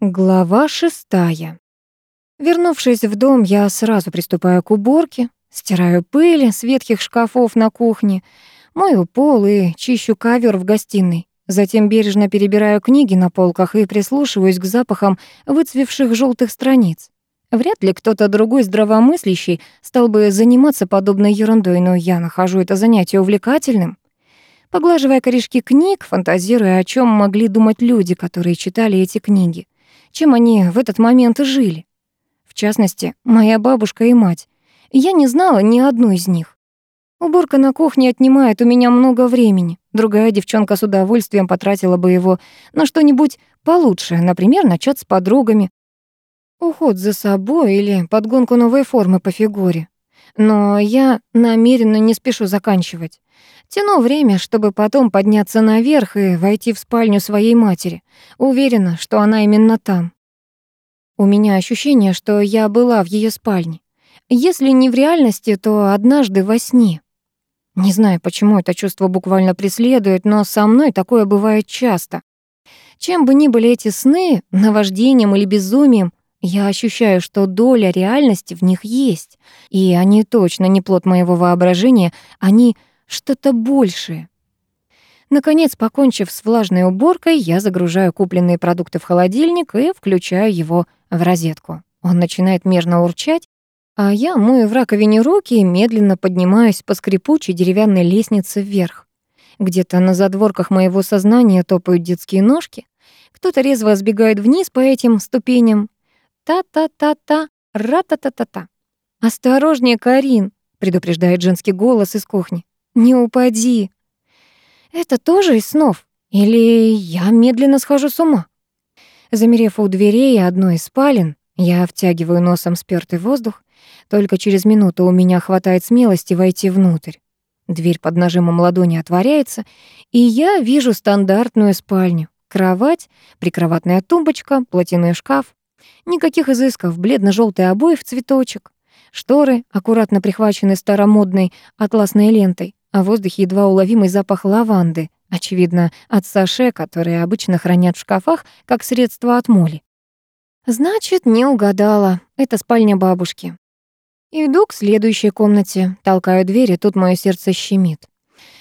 Глава шестая. Вернувшись в дом, я сразу приступаю к уборке, стираю пыль с ветхих шкафов на кухне, мою пол и чищу ковер в гостиной. Затем бережно перебираю книги на полках и прислушиваюсь к запахам выцвевших желтых страниц. Вряд ли кто-то другой здравомыслящий стал бы заниматься подобной ерундой, но я нахожу это занятие увлекательным. Поглаживая корешки книг, фантазируя, о чем могли думать люди, которые читали эти книги чем они в этот момент жили. В частности, моя бабушка и мать. Я не знала ни одной из них. Уборка на кухне отнимает у меня много времени. Другая девчонка с удовольствием потратила бы его на что-нибудь получше, например, начать с подругами. Уход за собой или подгонку новой формы по фигуре. Но я намеренно не спешу заканчивать. Тяну время, чтобы потом подняться наверх и войти в спальню своей матери. Уверена, что она именно там. У меня ощущение, что я была в ее спальне. Если не в реальности, то однажды во сне. Не знаю, почему это чувство буквально преследует, но со мной такое бывает часто. Чем бы ни были эти сны, наваждением или безумием, я ощущаю, что доля реальности в них есть, и они точно не плод моего воображения, они что-то большее. Наконец, покончив с влажной уборкой, я загружаю купленные продукты в холодильник и включаю его в розетку. Он начинает мерно урчать, а я мою в раковине руки и медленно поднимаюсь по скрипучей деревянной лестнице вверх. Где-то на задворках моего сознания топают детские ножки. Кто-то резво сбегает вниз по этим ступеням. Та-та-та-та, ра-та-та-та-та. «Осторожнее, Карин!» — предупреждает женский голос из кухни. Не упади. Это тоже из снов? Или я медленно схожу с ума? Замерев у дверей одной из спален, я втягиваю носом спёртый воздух. Только через минуту у меня хватает смелости войти внутрь. Дверь под нажимом ладони отворяется, и я вижу стандартную спальню. Кровать, прикроватная тумбочка, платяной шкаф. Никаких изысков, бледно желтый обои в цветочек. Шторы, аккуратно прихвачены старомодной атласной лентой а в воздухе едва уловимый запах лаванды, очевидно, от саше, которые обычно хранят в шкафах как средство от моли. Значит, не угадала. Это спальня бабушки. Иду к следующей комнате, толкаю дверь, и тут моё сердце щемит.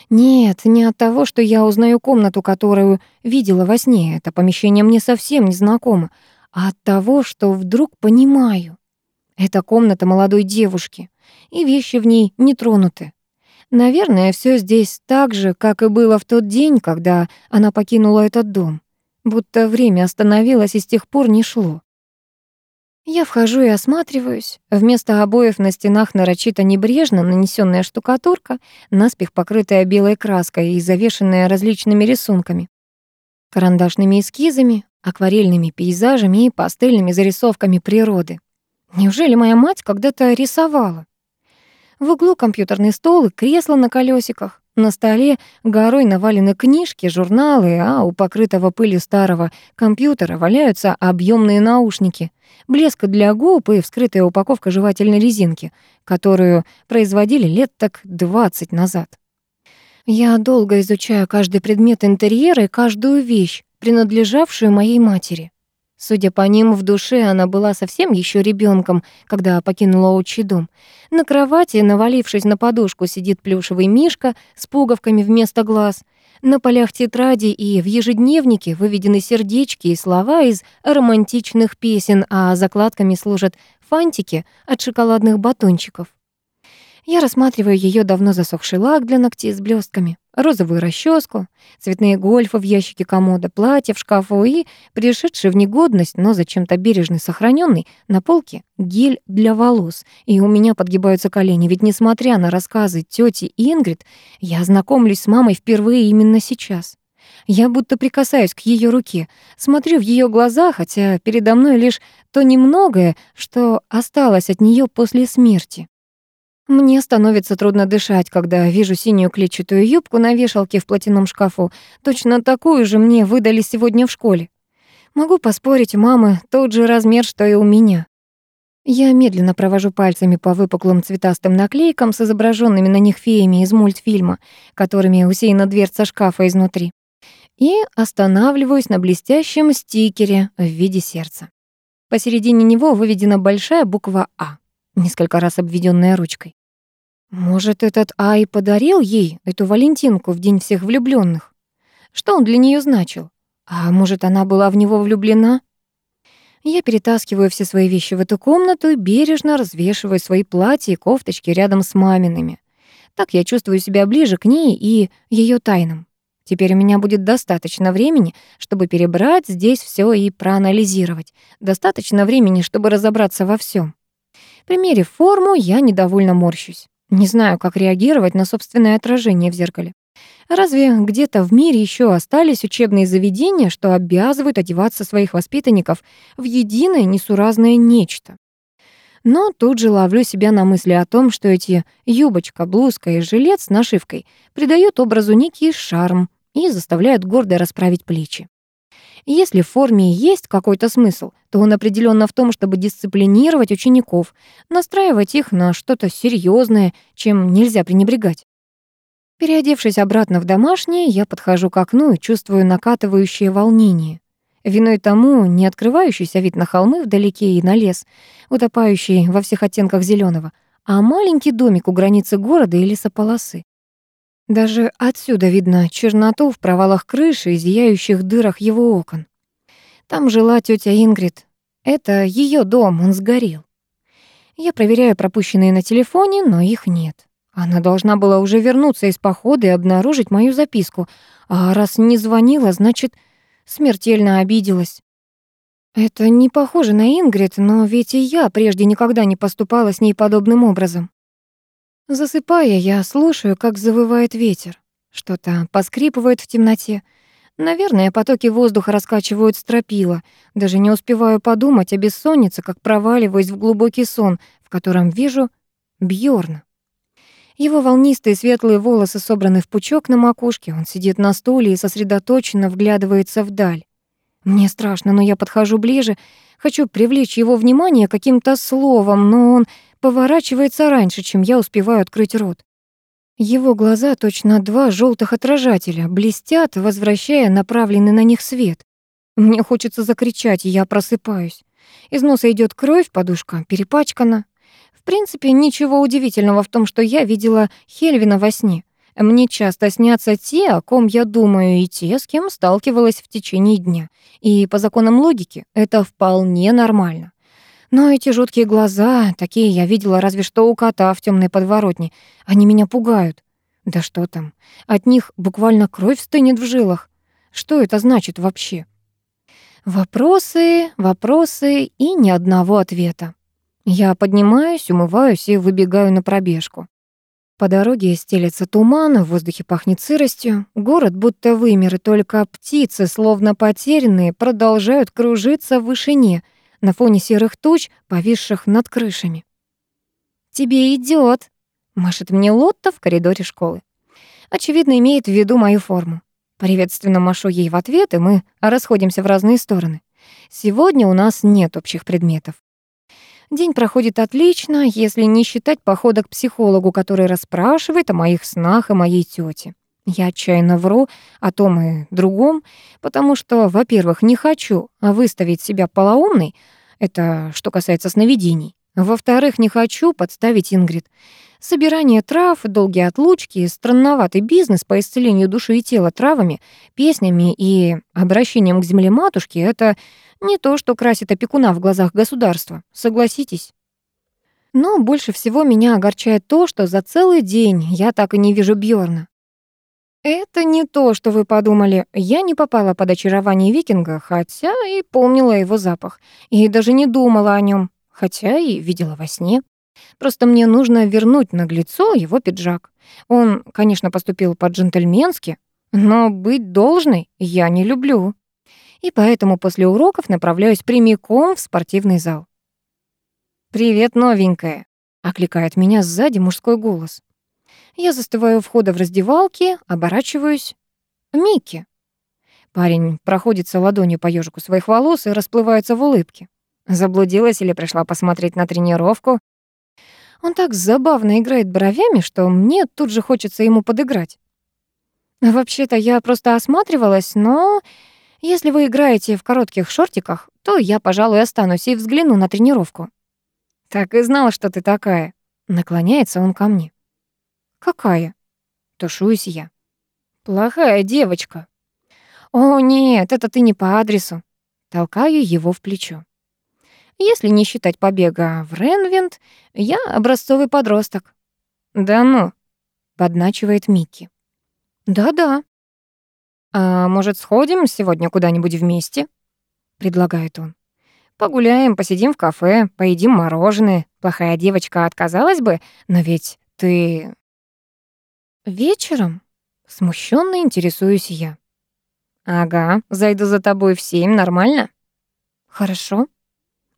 Нет, не от того, что я узнаю комнату, которую видела во сне. Это помещение мне совсем не знакомо, а от того, что вдруг понимаю. Это комната молодой девушки, и вещи в ней не тронуты. Наверное, все здесь так же, как и было в тот день, когда она покинула этот дом. Будто время остановилось и с тех пор не шло. Я вхожу и осматриваюсь. Вместо обоев на стенах нарочито небрежно нанесенная штукатурка, наспех покрытая белой краской и завешенная различными рисунками. Карандашными эскизами, акварельными пейзажами и пастельными зарисовками природы. Неужели моя мать когда-то рисовала? В углу компьютерный стол и кресло на колесиках. На столе горой навалены книжки, журналы, а у покрытого пылью старого компьютера валяются объемные наушники, блеск для губ и вскрытая упаковка жевательной резинки, которую производили лет так 20 назад. Я долго изучаю каждый предмет интерьера и каждую вещь, принадлежавшую моей матери. Судя по ним, в душе она была совсем еще ребенком, когда покинула отчий дом. На кровати, навалившись на подушку, сидит плюшевый мишка с пуговками вместо глаз. На полях тетради и в ежедневнике выведены сердечки и слова из романтичных песен, а закладками служат фантики от шоколадных батончиков. Я рассматриваю ее давно засохший лак для ногтей с блестками, розовую расческу, цветные гольфы в ящике комода, платье в шкафу и пришедший в негодность, но зачем-то бережный сохраненный на полке гель для волос. И у меня подгибаются колени, ведь несмотря на рассказы тети Ингрид, я знакомлюсь с мамой впервые именно сейчас. Я будто прикасаюсь к ее руке, смотрю в ее глаза, хотя передо мной лишь то немногое, что осталось от нее после смерти. Мне становится трудно дышать, когда вижу синюю клетчатую юбку на вешалке в платяном шкафу. Точно такую же мне выдали сегодня в школе. Могу поспорить, мамы тот же размер, что и у меня. Я медленно провожу пальцами по выпуклым цветастым наклейкам с изображенными на них феями из мультфильма, которыми усеяна дверца шкафа изнутри. И останавливаюсь на блестящем стикере в виде сердца. Посередине него выведена большая буква «А», несколько раз обведенная ручкой. Может, этот А и подарил ей эту Валентинку в день всех влюбленных? Что он для нее значил? А может, она была в него влюблена? Я перетаскиваю все свои вещи в эту комнату и бережно развешиваю свои платья и кофточки рядом с мамиными. Так я чувствую себя ближе к ней и ее тайнам. Теперь у меня будет достаточно времени, чтобы перебрать здесь все и проанализировать. Достаточно времени, чтобы разобраться во всем. Примерив форму, я недовольно морщусь. Не знаю, как реагировать на собственное отражение в зеркале. Разве где-то в мире еще остались учебные заведения, что обязывают одеваться своих воспитанников в единое несуразное нечто? Но тут же ловлю себя на мысли о том, что эти юбочка, блузка и жилет с нашивкой придают образу некий шарм и заставляют гордо расправить плечи. Если в форме есть какой-то смысл, то он определенно в том, чтобы дисциплинировать учеников, настраивать их на что-то серьезное, чем нельзя пренебрегать. Переодевшись обратно в домашнее, я подхожу к окну и чувствую накатывающее волнение. Виной тому не открывающийся вид на холмы вдалеке и на лес, утопающий во всех оттенках зеленого, а маленький домик у границы города и лесополосы. Даже отсюда видно черноту в провалах крыши и зияющих дырах его окон. Там жила тетя Ингрид. Это ее дом, он сгорел. Я проверяю пропущенные на телефоне, но их нет. Она должна была уже вернуться из похода и обнаружить мою записку. А раз не звонила, значит, смертельно обиделась. Это не похоже на Ингрид, но ведь и я прежде никогда не поступала с ней подобным образом. Засыпая, я слушаю, как завывает ветер. Что-то поскрипывает в темноте. Наверное, потоки воздуха раскачивают стропила. Даже не успеваю подумать о бессоннице, как проваливаюсь в глубокий сон, в котором вижу Бьорна. Его волнистые светлые волосы собраны в пучок на макушке. Он сидит на стуле и сосредоточенно вглядывается вдаль. Мне страшно, но я подхожу ближе. Хочу привлечь его внимание каким-то словом, но он поворачивается раньше, чем я успеваю открыть рот. Его глаза, точно два желтых отражателя, блестят, возвращая направленный на них свет. Мне хочется закричать, и я просыпаюсь. Из носа идет кровь, подушка перепачкана принципе, ничего удивительного в том, что я видела Хельвина во сне. Мне часто снятся те, о ком я думаю, и те, с кем сталкивалась в течение дня. И по законам логики это вполне нормально. Но эти жуткие глаза, такие я видела разве что у кота в темной подворотне, они меня пугают. Да что там, от них буквально кровь стынет в жилах. Что это значит вообще? Вопросы, вопросы и ни одного ответа. Я поднимаюсь, умываюсь и выбегаю на пробежку. По дороге стелется туман, в воздухе пахнет сыростью. Город будто вымер, и только птицы, словно потерянные, продолжают кружиться в вышине на фоне серых туч, повисших над крышами. «Тебе идёт», — машет мне Лотта в коридоре школы. Очевидно, имеет в виду мою форму. Приветственно машу ей в ответ, и мы расходимся в разные стороны. Сегодня у нас нет общих предметов. День проходит отлично, если не считать похода к психологу, который расспрашивает о моих снах и моей тете. Я отчаянно вру о том и другом, потому что, во-первых, не хочу выставить себя полоумной, это что касается сновидений. Во-вторых, не хочу подставить Ингрид. Собирание трав, долгие отлучки, странноватый бизнес по исцелению души и тела травами, песнями и обращением к земле матушки — это не то, что красит опекуна в глазах государства, согласитесь. Но больше всего меня огорчает то, что за целый день я так и не вижу Бьорна. Это не то, что вы подумали. Я не попала под очарование викинга, хотя и помнила его запах, и даже не думала о нем, хотя и видела во сне. Просто мне нужно вернуть наглецо его пиджак. Он, конечно, поступил по-джентльменски, но быть должной я не люблю и поэтому после уроков направляюсь прямиком в спортивный зал. «Привет, новенькая!» — окликает меня сзади мужской голос. Я застываю у входа в раздевалке, оборачиваюсь. Микки. Парень проходится ладонью по ёжику своих волос и расплывается в улыбке. Заблудилась или пришла посмотреть на тренировку? Он так забавно играет бровями, что мне тут же хочется ему подыграть. Вообще-то я просто осматривалась, но если вы играете в коротких шортиках, то я, пожалуй, останусь и взгляну на тренировку. Так и знала, что ты такая. Наклоняется он ко мне. Какая? Тушуюсь я. Плохая девочка. О, нет, это ты не по адресу. Толкаю его в плечо. Если не считать побега в Ренвинд, я образцовый подросток. Да ну, подначивает Микки. Да-да. А может, сходим сегодня куда-нибудь вместе? предлагает он. Погуляем, посидим в кафе, поедим мороженое. Плохая девочка отказалась бы, но ведь ты вечером смущенно интересуюсь я. Ага, зайду за тобой в семь, нормально? Хорошо.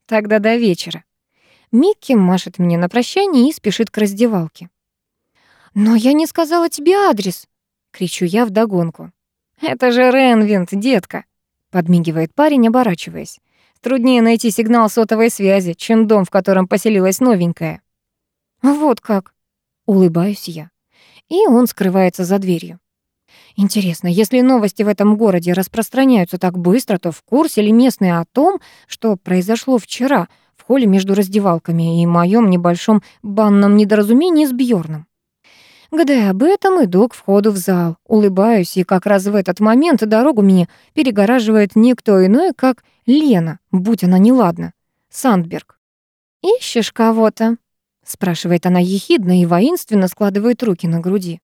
Тогда до вечера. Микки машет мне на прощание и спешит к раздевалке. «Но я не сказала тебе адрес!» — кричу я вдогонку. «Это же Ренвинд, детка!» — подмигивает парень, оборачиваясь. «Труднее найти сигнал сотовой связи, чем дом, в котором поселилась новенькая». «Вот как!» — улыбаюсь я. И он скрывается за дверью. Интересно, если новости в этом городе распространяются так быстро, то в курсе ли местные о том, что произошло вчера в холле между раздевалками и моем небольшом банном недоразумении с Бьорном? Гадая об этом, иду к входу в зал, улыбаюсь, и как раз в этот момент дорогу мне перегораживает никто иной, как Лена, будь она неладна, Сандберг. «Ищешь кого-то?» — спрашивает она ехидно и воинственно складывает руки на груди.